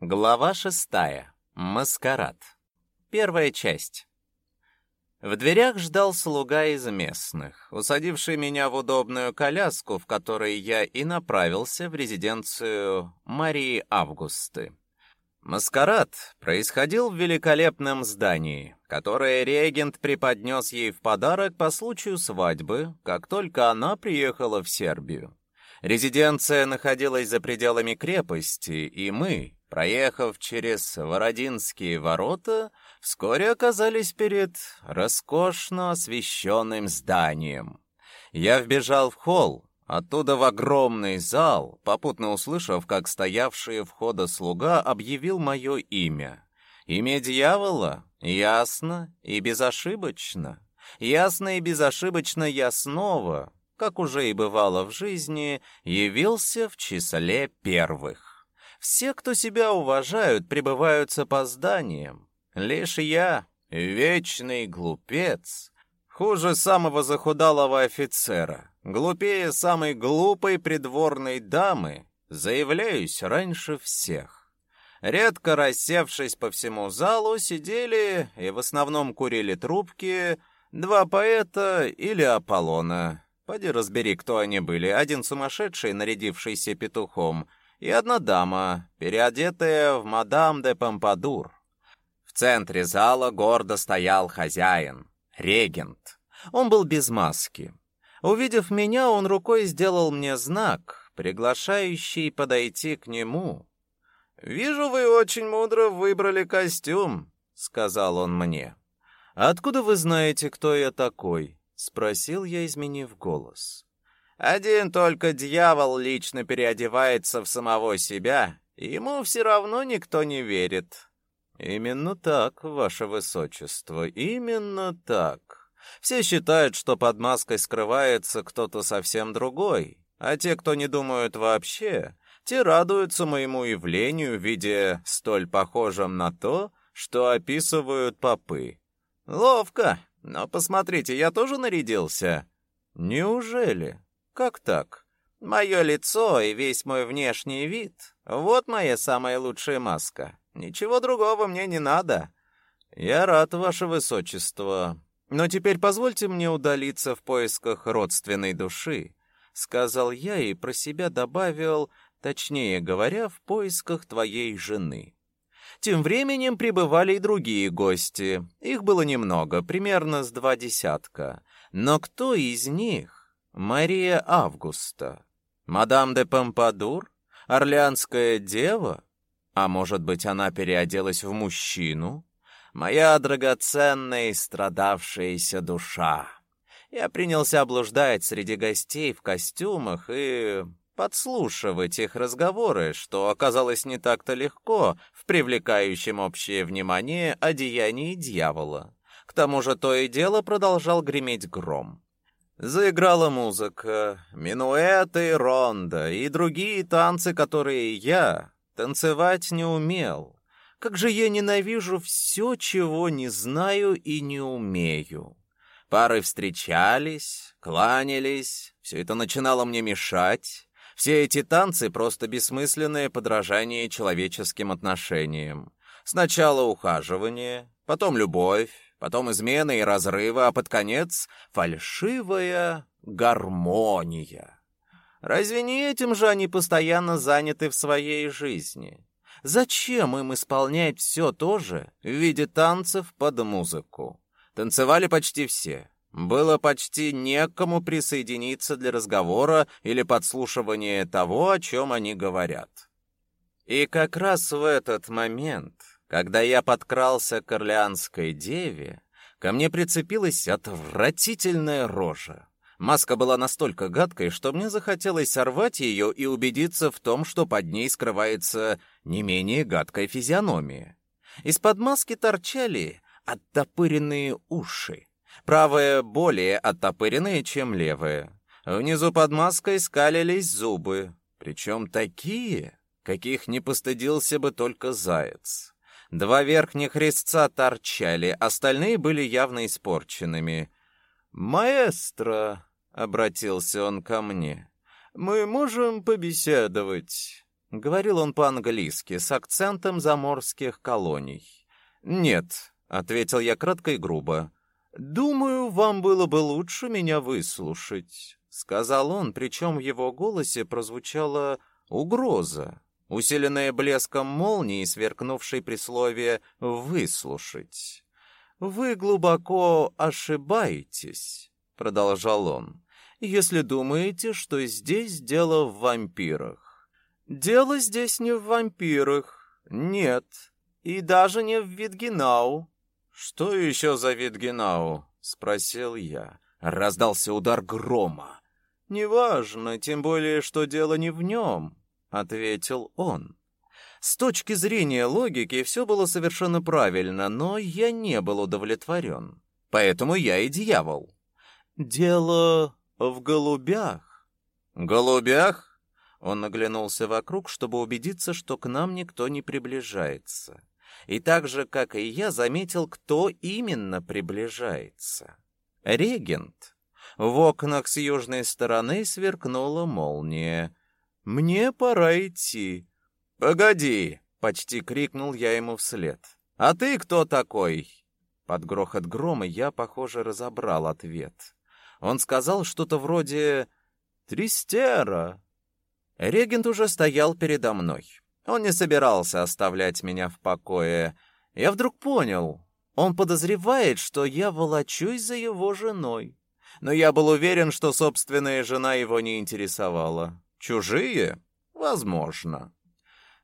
Глава шестая. Маскарад. Первая часть. В дверях ждал слуга из местных, усадивший меня в удобную коляску, в которой я и направился в резиденцию Марии Августы. Маскарад происходил в великолепном здании, которое регент преподнес ей в подарок по случаю свадьбы, как только она приехала в Сербию. Резиденция находилась за пределами крепости, и мы, проехав через Вородинские ворота, вскоре оказались перед роскошно освещенным зданием. Я вбежал в холл, оттуда в огромный зал, попутно услышав, как стоявший в хода слуга объявил мое имя. Имя дьявола ясно и безошибочно. Ясно и безошибочно я снова, как уже и бывало в жизни, явился в числе первых. Все, кто себя уважают, пребывают с опозданием. Лишь я, вечный глупец, хуже самого захудалого офицера, глупее самой глупой придворной дамы, заявляюсь раньше всех. Редко рассевшись по всему залу, сидели и в основном курили трубки два поэта или Аполлона, Поди разбери, кто они были. Один сумасшедший, нарядившийся петухом, и одна дама, переодетая в мадам де Помпадур. В центре зала гордо стоял хозяин, регент. Он был без маски. Увидев меня, он рукой сделал мне знак, приглашающий подойти к нему. «Вижу, вы очень мудро выбрали костюм», — сказал он мне. «Откуда вы знаете, кто я такой?» спросил я, изменив голос. Один только дьявол лично переодевается в самого себя, ему все равно никто не верит. Именно так, ваше высочество, именно так. Все считают, что под маской скрывается кто-то совсем другой, а те, кто не думают вообще, те радуются моему явлению в виде столь похожем на то, что описывают попы. Ловко, но посмотрите, я тоже нарядился. Неужели? Как так? Мое лицо и весь мой внешний вид — вот моя самая лучшая маска. Ничего другого мне не надо. Я рад, ваше высочество. Но теперь позвольте мне удалиться в поисках родственной души, сказал я и про себя добавил, точнее говоря, в поисках твоей жены. Тем временем прибывали и другие гости. Их было немного, примерно с два десятка. Но кто из них? Мария Августа. Мадам де Помпадур? Орлеанская дева? А может быть, она переоделась в мужчину? Моя драгоценная и страдавшаяся душа. Я принялся облуждать среди гостей в костюмах и подслушивать их разговоры, что оказалось не так-то легко в привлекающем общее внимание одеянии дьявола. К тому же то и дело продолжал греметь гром. Заиграла музыка, минуэты, ронда и другие танцы, которые я танцевать не умел. Как же я ненавижу все, чего не знаю и не умею. Пары встречались, кланялись, все это начинало мне мешать. Все эти танцы — просто бессмысленное подражание человеческим отношениям. Сначала ухаживание, потом любовь, потом измены и разрывы, а под конец — фальшивая гармония. Разве не этим же они постоянно заняты в своей жизни? Зачем им исполнять все то же в виде танцев под музыку? Танцевали почти все. Было почти некому присоединиться для разговора или подслушивания того, о чем они говорят. И как раз в этот момент, когда я подкрался к Орлеанской деве, ко мне прицепилась отвратительная рожа. Маска была настолько гадкой, что мне захотелось сорвать ее и убедиться в том, что под ней скрывается не менее гадкая физиономия. Из-под маски торчали оттопыренные уши. Правая более оттопыренная, чем левая. Внизу под маской скалились зубы, причем такие, каких не постыдился бы только заяц. Два верхних резца торчали, остальные были явно испорченными. «Маэстро», — обратился он ко мне, — «мы можем побеседовать?» — говорил он по-английски с акцентом заморских колоний. «Нет», — ответил я кратко и грубо. «Думаю, вам было бы лучше меня выслушать», — сказал он, причем в его голосе прозвучала угроза, усиленная блеском молнии, сверкнувшей при слове «выслушать». «Вы глубоко ошибаетесь», — продолжал он, «если думаете, что здесь дело в вампирах. Дело здесь не в вампирах, нет, и даже не в Витгенау». «Что еще за Витгенау?» — спросил я. Раздался удар грома. «Неважно, тем более, что дело не в нем», — ответил он. С точки зрения логики все было совершенно правильно, но я не был удовлетворен. Поэтому я и дьявол. Дело в голубях. Голубях? Он оглянулся вокруг, чтобы убедиться, что к нам никто не приближается. И так же, как и я, заметил, кто именно приближается. Регент. В окнах с южной стороны сверкнула молния. «Мне пора идти», «Погоди!» — почти крикнул я ему вслед. «А ты кто такой?» Под грохот грома я, похоже, разобрал ответ. Он сказал что-то вроде «Тристера». Регент уже стоял передо мной. Он не собирался оставлять меня в покое. Я вдруг понял, он подозревает, что я волочусь за его женой. Но я был уверен, что собственная жена его не интересовала. Чужие? Возможно.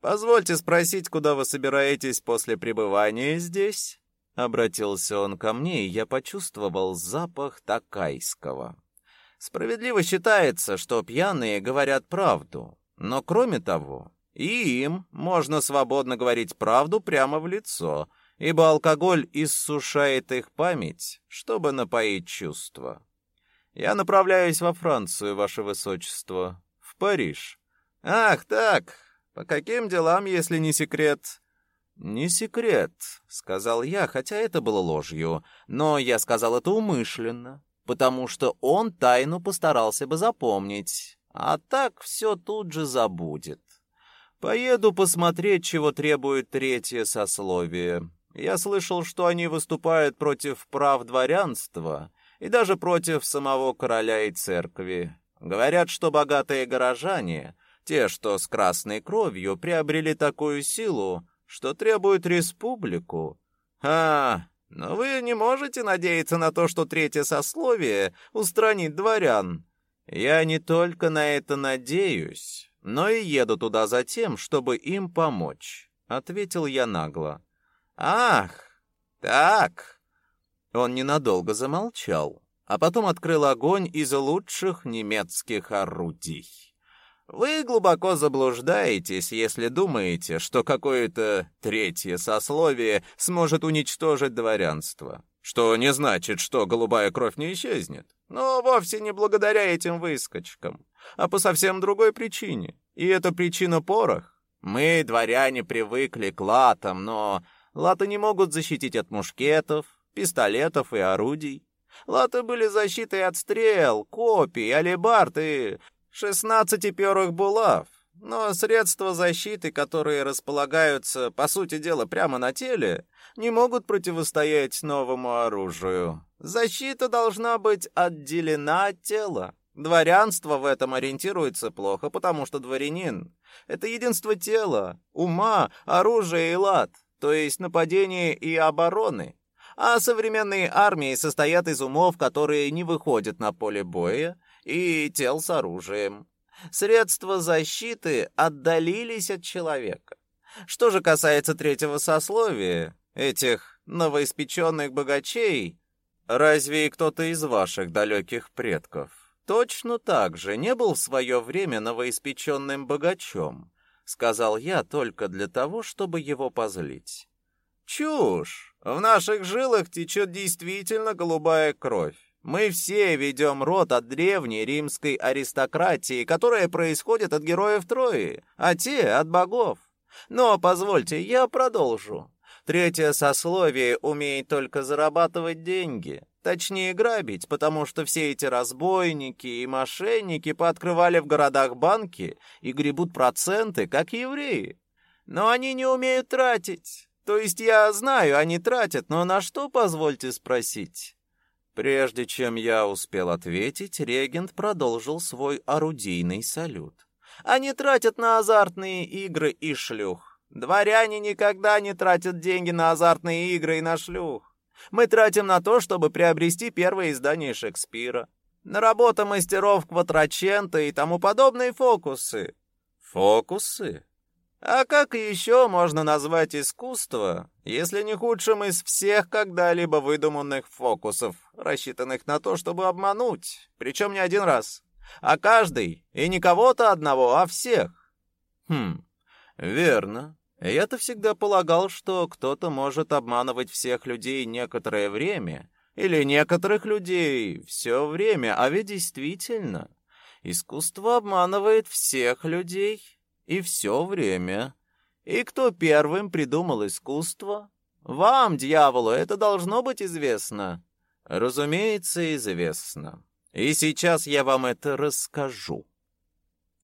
Позвольте спросить, куда вы собираетесь после пребывания здесь? Обратился он ко мне, и я почувствовал запах такайского. Справедливо считается, что пьяные говорят правду, но кроме того, и им можно свободно говорить правду прямо в лицо, ибо алкоголь иссушает их память, чтобы напоить чувства. Я направляюсь во Францию, ваше высочество, Париж. Ах, так, по каким делам, если не секрет? Не секрет, сказал я, хотя это было ложью, но я сказал это умышленно, потому что он тайну постарался бы запомнить, а так все тут же забудет. Поеду посмотреть, чего требует третье сословие. Я слышал, что они выступают против прав дворянства и даже против самого короля и церкви. Говорят, что богатые горожане те, что с красной кровью, приобрели такую силу, что требуют республику. А, но вы не можете надеяться на то, что третье сословие устранит дворян. Я не только на это надеюсь, но и еду туда за тем, чтобы им помочь, ответил я нагло. Ах, так. Он ненадолго замолчал, а потом открыл огонь из лучших немецких орудий. Вы глубоко заблуждаетесь, если думаете, что какое-то третье сословие сможет уничтожить дворянство. Что не значит, что голубая кровь не исчезнет. Но вовсе не благодаря этим выскочкам, а по совсем другой причине. И эта причина порох. Мы, дворяне, привыкли к латам, но латы не могут защитить от мушкетов, пистолетов и орудий. Латы были защитой от стрел, копий, алебард и 16 перых булав, но средства защиты, которые располагаются, по сути дела, прямо на теле, не могут противостоять новому оружию. Защита должна быть отделена от тела. Дворянство в этом ориентируется плохо, потому что дворянин — это единство тела, ума, оружия и лад, то есть нападения и обороны. А современные армии состоят из умов, которые не выходят на поле боя, и тел с оружием. Средства защиты отдалились от человека. Что же касается третьего сословия, этих новоиспеченных богачей, разве и кто-то из ваших далеких предков точно так же не был в свое время новоиспеченным богачом? Сказал я только для того, чтобы его позлить. Чушь! В наших жилах течет действительно голубая кровь. Мы все ведем род от древней римской аристократии, которая происходит от героев Трои, а те — от богов. Но, позвольте, я продолжу. Третье сословие умеет только зарабатывать деньги, точнее грабить, потому что все эти разбойники и мошенники пооткрывали в городах банки и гребут проценты, как евреи. Но они не умеют тратить. То есть я знаю, они тратят, но на что, позвольте спросить? Прежде чем я успел ответить, регент продолжил свой орудийный салют. Они тратят на азартные игры и шлюх. Дворяне никогда не тратят деньги на азартные игры и на шлюх. Мы тратим на то, чтобы приобрести первое издание Шекспира, на работу мастеров Кватрачента и тому подобные фокусы. Фокусы? А как еще можно назвать искусство, если не худшим из всех когда-либо выдуманных фокусов, рассчитанных на то, чтобы обмануть, причем не один раз, а каждый, и не кого-то одного, а всех? Хм, верно. Я-то всегда полагал, что кто-то может обманывать всех людей некоторое время, или некоторых людей все время, а ведь действительно, искусство обманывает всех людей и все время. И кто первым придумал искусство? Вам, дьяволу, это должно быть известно. Разумеется, известно. И сейчас я вам это расскажу.